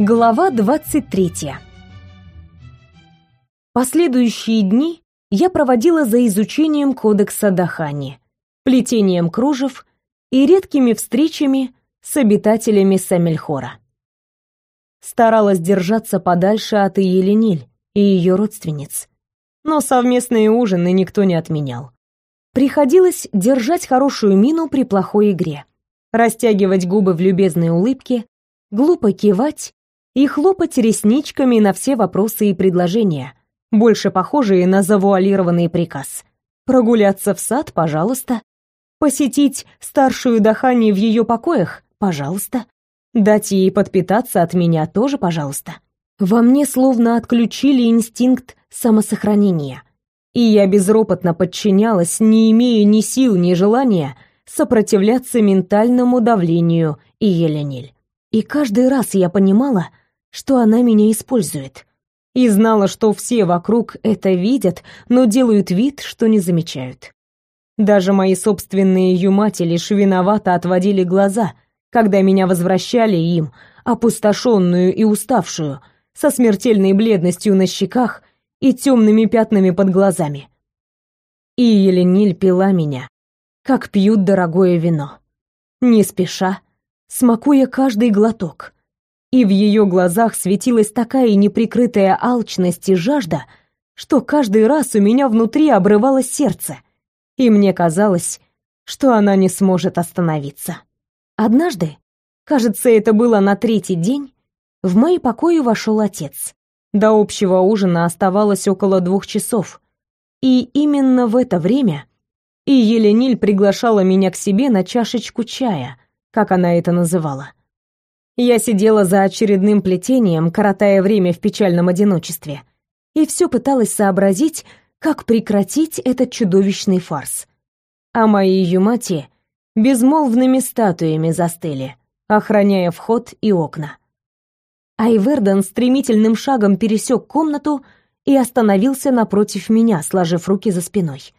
Глава 23. Последующие дни я проводила за изучением кодекса Дахани, плетением кружев и редкими встречами с обитателями Самельхора. Старалась держаться подальше от Иелениль и ее родственниц, но совместные ужины никто не отменял. Приходилось держать хорошую мину при плохой игре, растягивать губы в любезной улыбке, глупо кивать и хлопать ресничками на все вопросы и предложения, больше похожие на завуалированный приказ. Прогуляться в сад, пожалуйста. Посетить старшую Дахани в ее покоях, пожалуйста. Дать ей подпитаться от меня тоже, пожалуйста. Во мне словно отключили инстинкт самосохранения, и я безропотно подчинялась, не имея ни сил, ни желания сопротивляться ментальному давлению и Елениль. И каждый раз я понимала, что она меня использует. И знала, что все вокруг это видят, но делают вид, что не замечают. Даже мои собственные юмати лишь виновато отводили глаза, когда меня возвращали им, опустошенную и уставшую, со смертельной бледностью на щеках и темными пятнами под глазами. И Елениль пила меня, как пьют дорогое вино. Не спеша, смакуя каждый глоток и в ее глазах светилась такая неприкрытая алчность и жажда, что каждый раз у меня внутри обрывалось сердце, и мне казалось, что она не сможет остановиться. Однажды, кажется, это было на третий день, в мои покои вошел отец. До общего ужина оставалось около двух часов, и именно в это время и Елениль приглашала меня к себе на чашечку чая, как она это называла. Я сидела за очередным плетением, коротая время в печальном одиночестве, и все пыталась сообразить, как прекратить этот чудовищный фарс. А мои юмати безмолвными статуями застыли, охраняя вход и окна. Айверден стремительным шагом пересек комнату и остановился напротив меня, сложив руки за спиной.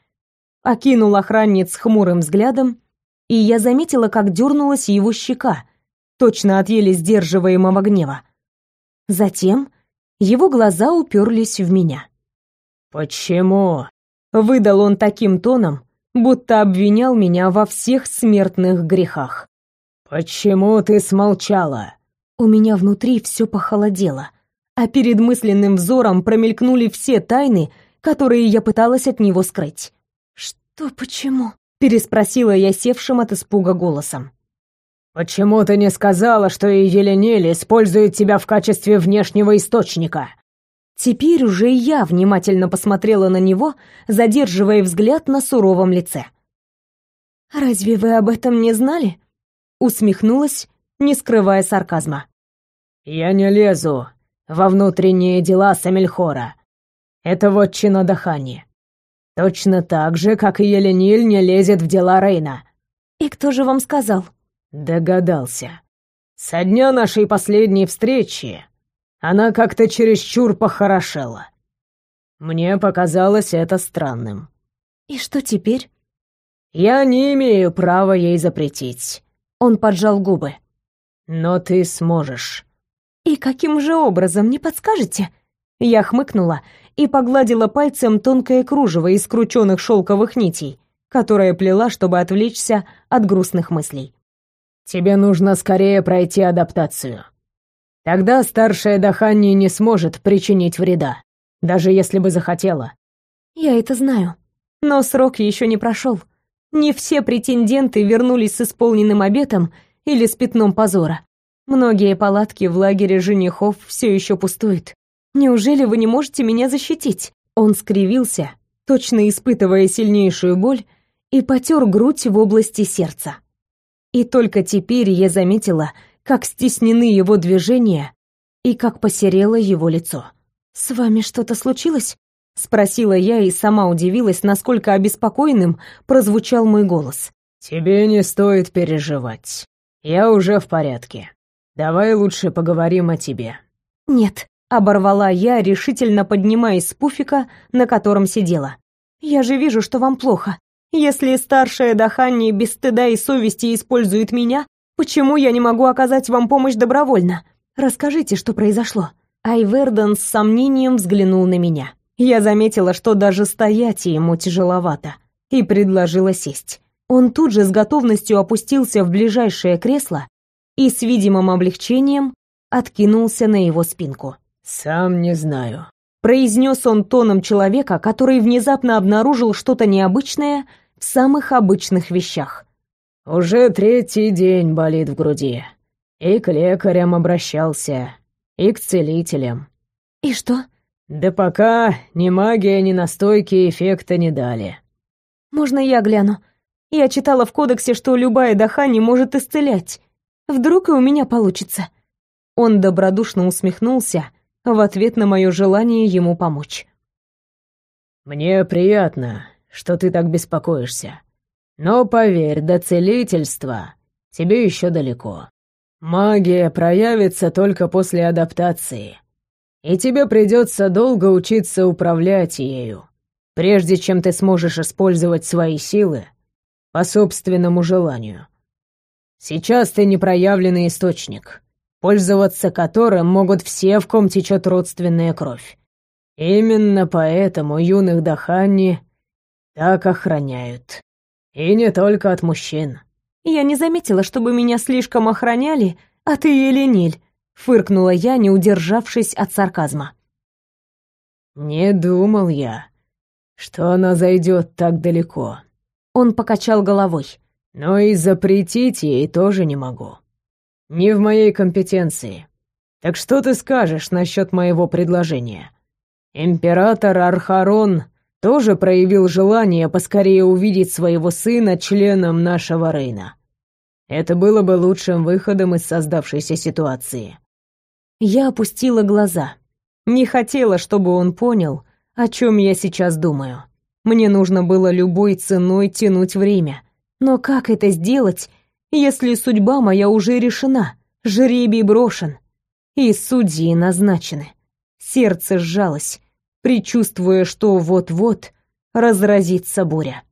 Окинул охранниц хмурым взглядом, и я заметила, как дернулась его щека — точно от еле сдерживаемого гнева. Затем его глаза уперлись в меня. «Почему?» — выдал он таким тоном, будто обвинял меня во всех смертных грехах. «Почему ты смолчала?» У меня внутри все похолодело, а перед мысленным взором промелькнули все тайны, которые я пыталась от него скрыть. «Что почему?» — переспросила я севшим от испуга голосом. «Почему ты не сказала, что и Еленель использует тебя в качестве внешнего источника?» Теперь уже я внимательно посмотрела на него, задерживая взгляд на суровом лице. «Разве вы об этом не знали?» Усмехнулась, не скрывая сарказма. «Я не лезу во внутренние дела Самельхора. Это вот Дахани. Точно так же, как и Елениль не лезет в дела Рейна». «И кто же вам сказал?» Догадался. Со дня нашей последней встречи она как-то чересчур похорошела. Мне показалось это странным. И что теперь? Я не имею права ей запретить. Он поджал губы. Но ты сможешь. И каким же образом, не подскажете? Я хмыкнула и погладила пальцем тонкое кружево из скрученных шелковых нитей, которое плела, чтобы отвлечься от грустных мыслей. Тебе нужно скорее пройти адаптацию. Тогда старшая Даханни не сможет причинить вреда, даже если бы захотела. Я это знаю. Но срок еще не прошел. Не все претенденты вернулись с исполненным обетом или с пятном позора. Многие палатки в лагере женихов все еще пустуют. Неужели вы не можете меня защитить? Он скривился, точно испытывая сильнейшую боль, и потер грудь в области сердца. И только теперь я заметила, как стеснены его движения и как посерело его лицо. «С вами что-то случилось?» — спросила я и сама удивилась, насколько обеспокоенным прозвучал мой голос. «Тебе не стоит переживать. Я уже в порядке. Давай лучше поговорим о тебе». «Нет», — оборвала я, решительно поднимаясь с пуфика, на котором сидела. «Я же вижу, что вам плохо. Если старшая Даханни без стыда и совести использует меня, почему я не могу оказать вам помощь добровольно? Расскажите, что произошло. Айверден с сомнением взглянул на меня. Я заметила, что даже стоять ему тяжеловато, и предложила сесть. Он тут же с готовностью опустился в ближайшее кресло и с видимым облегчением откинулся на его спинку. «Сам не знаю», — произнес он тоном человека, который внезапно обнаружил что-то необычное в самых обычных вещах. «Уже третий день болит в груди. И к лекарям обращался, и к целителям». «И что?» «Да пока ни магия, ни настойки эффекта не дали». «Можно я гляну? Я читала в кодексе, что любая дахани может исцелять. Вдруг и у меня получится». Он добродушно усмехнулся в ответ на мое желание ему помочь. «Мне приятно, что ты так беспокоишься. Но поверь, до целительства тебе еще далеко. Магия проявится только после адаптации, и тебе придется долго учиться управлять ею, прежде чем ты сможешь использовать свои силы по собственному желанию. Сейчас ты непроявленный источник, пользоваться которым могут все, в ком течет родственная кровь. Именно поэтому юных Даханни так охраняют. И не только от мужчин. Я не заметила, чтобы меня слишком охраняли, а ты или Ниль, фыркнула я, не удержавшись от сарказма. Не думал я, что она зайдет так далеко. Он покачал головой. Но и запретить ей тоже не могу. Не в моей компетенции. Так что ты скажешь насчет моего предложения? Император Архарон тоже проявил желание поскорее увидеть своего сына членом нашего Рейна. Это было бы лучшим выходом из создавшейся ситуации. Я опустила глаза. Не хотела, чтобы он понял, о чем я сейчас думаю. Мне нужно было любой ценой тянуть время. Но как это сделать, если судьба моя уже решена, жребий брошен, и судьи назначены. Сердце сжалось, предчувствуя, что вот-вот разразится буря.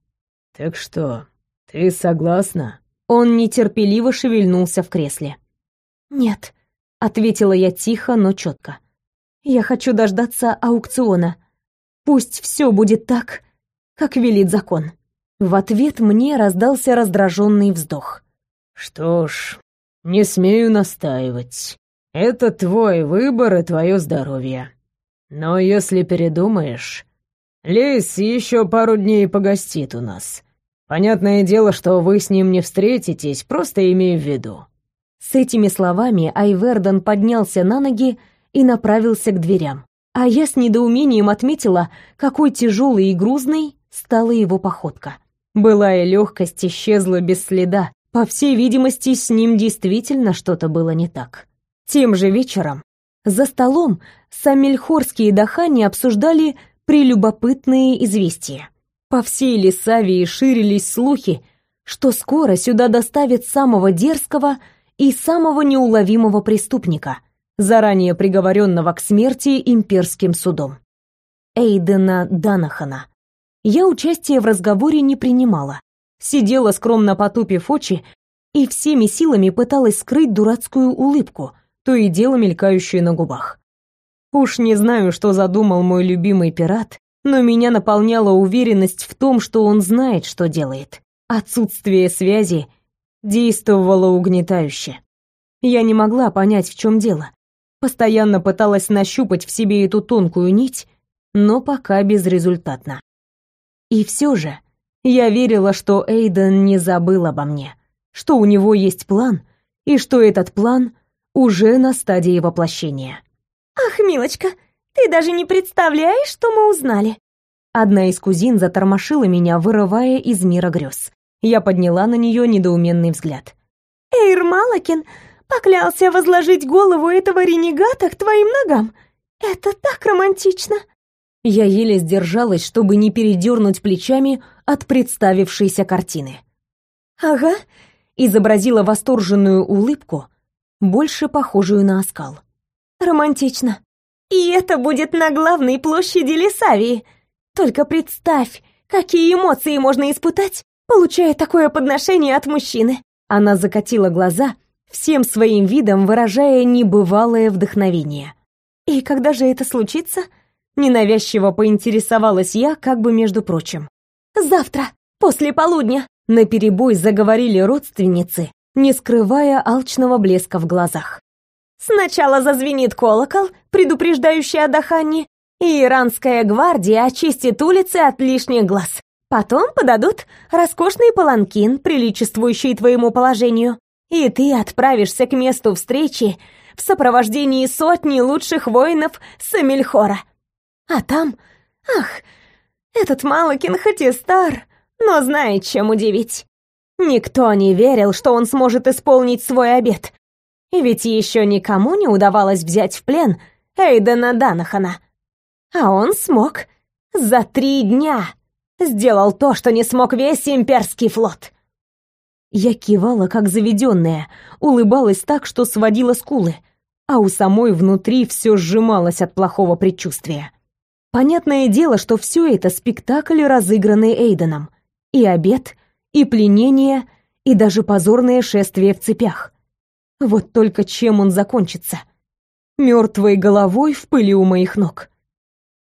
«Так что, ты согласна?» Он нетерпеливо шевельнулся в кресле. «Нет», — ответила я тихо, но четко. «Я хочу дождаться аукциона. Пусть все будет так, как велит закон». В ответ мне раздался раздраженный вздох. Что ж, не смею настаивать. Это твой выбор и твое здоровье. Но если передумаешь, Лейс еще пару дней погостит у нас. Понятное дело, что вы с ним не встретитесь, просто имею в виду». С этими словами Айверден поднялся на ноги и направился к дверям. А я с недоумением отметила, какой тяжелой и грузной стала его походка. Былая легкость исчезла без следа, по всей видимости, с ним действительно что-то было не так. Тем же вечером за столом самельхорские дахани обсуждали прелюбопытные известия. По всей Лисавии ширились слухи, что скоро сюда доставят самого дерзкого и самого неуловимого преступника, заранее приговоренного к смерти имперским судом. Эйдена Данахана. Я участия в разговоре не принимала, сидела скромно потупив очи и всеми силами пыталась скрыть дурацкую улыбку, то и дело мелькающую на губах. Уж не знаю, что задумал мой любимый пират, но меня наполняла уверенность в том, что он знает, что делает. Отсутствие связи действовало угнетающе. Я не могла понять, в чем дело. Постоянно пыталась нащупать в себе эту тонкую нить, но пока безрезультатно. И все же я верила, что Эйден не забыл обо мне, что у него есть план, и что этот план уже на стадии воплощения. «Ах, милочка, ты даже не представляешь, что мы узнали!» Одна из кузин затормошила меня, вырывая из мира грез. Я подняла на нее недоуменный взгляд. «Эйр Малакин поклялся возложить голову этого ренегата к твоим ногам. Это так романтично!» Я еле сдержалась, чтобы не передернуть плечами от представившейся картины. «Ага», — изобразила восторженную улыбку, больше похожую на оскал. «Романтично. И это будет на главной площади Лисавии. Только представь, какие эмоции можно испытать, получая такое подношение от мужчины». Она закатила глаза, всем своим видом выражая небывалое вдохновение. «И когда же это случится?» Ненавязчиво поинтересовалась я, как бы между прочим. «Завтра, после полудня», — наперебой заговорили родственницы, не скрывая алчного блеска в глазах. «Сначала зазвенит колокол, предупреждающий о дыхании, и иранская гвардия очистит улицы от лишних глаз. Потом подадут роскошный паланкин, приличествующий твоему положению, и ты отправишься к месту встречи в сопровождении сотни лучших воинов Самильхора. А там... Ах, этот Малакин хоть и стар, но знает, чем удивить. Никто не верил, что он сможет исполнить свой обет. Ведь еще никому не удавалось взять в плен Эйдена Данахана. А он смог. За три дня. Сделал то, что не смог весь имперский флот. Я кивала, как заведенная, улыбалась так, что сводила скулы, а у самой внутри все сжималось от плохого предчувствия. Понятное дело, что все это спектакль, разыгранный Эйденом. И обед, и пленение, и даже позорное шествие в цепях. Вот только чем он закончится? Мертвой головой в пыли у моих ног.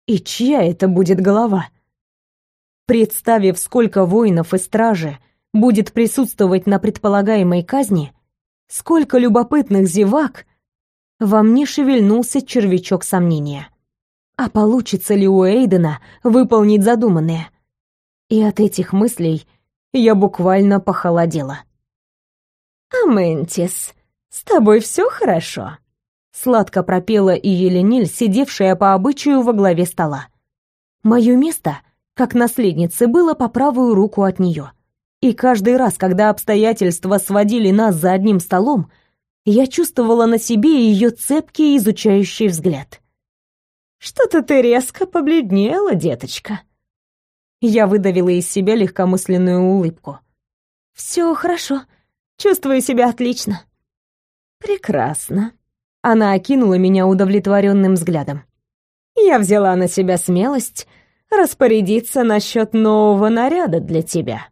И чья это будет голова? Представив, сколько воинов и стражи будет присутствовать на предполагаемой казни, сколько любопытных зевак, во мне шевельнулся червячок сомнения. А получится ли у Эйдена выполнить задуманное? И от этих мыслей я буквально похолодела. «Аментис, с тобой все хорошо?» Сладко пропела и Елениль, сидевшая по обычаю во главе стола. Мое место, как наследницы, было по правую руку от нее. И каждый раз, когда обстоятельства сводили нас за одним столом, я чувствовала на себе ее цепкий изучающий взгляд. «Что-то ты резко побледнела, деточка». Я выдавила из себя легкомысленную улыбку. «Все хорошо. Чувствую себя отлично». «Прекрасно». Она окинула меня удовлетворенным взглядом. «Я взяла на себя смелость распорядиться насчет нового наряда для тебя.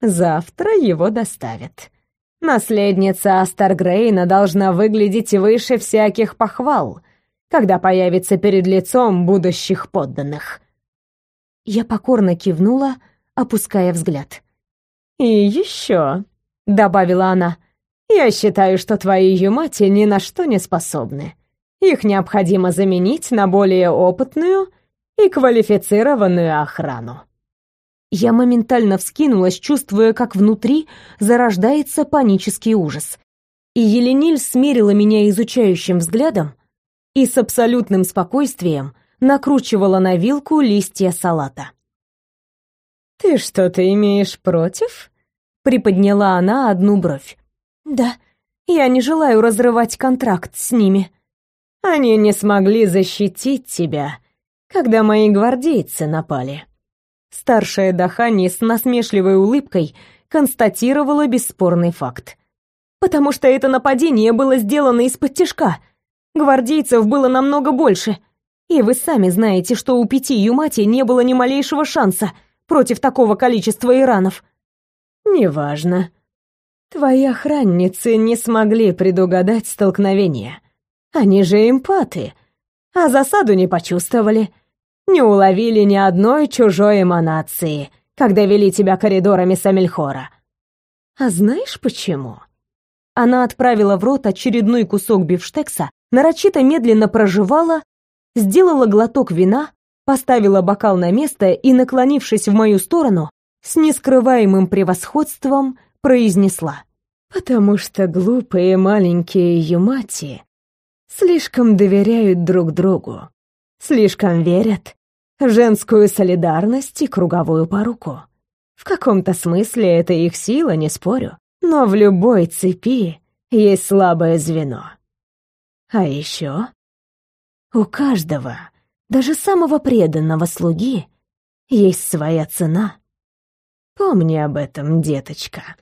Завтра его доставят. Наследница Астаргрейна должна выглядеть выше всяких похвал, когда появится перед лицом будущих подданных. Я покорно кивнула, опуская взгляд. «И еще», — добавила она, — «я считаю, что твои юмати ни на что не способны. Их необходимо заменить на более опытную и квалифицированную охрану». Я моментально вскинулась, чувствуя, как внутри зарождается панический ужас. И Елениль смерила меня изучающим взглядом, и с абсолютным спокойствием накручивала на вилку листья салата. «Ты что-то имеешь против?» — приподняла она одну бровь. «Да, я не желаю разрывать контракт с ними. Они не смогли защитить тебя, когда мои гвардейцы напали». Старшая Дахани с насмешливой улыбкой констатировала бесспорный факт. «Потому что это нападение было сделано из-под тяжка», Гвардейцев было намного больше. И вы сами знаете, что у пяти Юмати не было ни малейшего шанса против такого количества иранов. Неважно. Твои охранницы не смогли предугадать столкновение. Они же эмпаты, а засаду не почувствовали, не уловили ни одной чужой эманации, когда вели тебя коридорами Самельхора. А знаешь почему? Она отправила в рот очередной кусок бифштекса, нарочито медленно проживала, сделала глоток вина, поставила бокал на место и, наклонившись в мою сторону, с нескрываемым превосходством произнесла. «Потому что глупые маленькие юмати слишком доверяют друг другу, слишком верят в женскую солидарность и круговую поруку. В каком-то смысле это их сила, не спорю, но в любой цепи есть слабое звено. А еще у каждого, даже самого преданного слуги, есть своя цена. Помни об этом, деточка.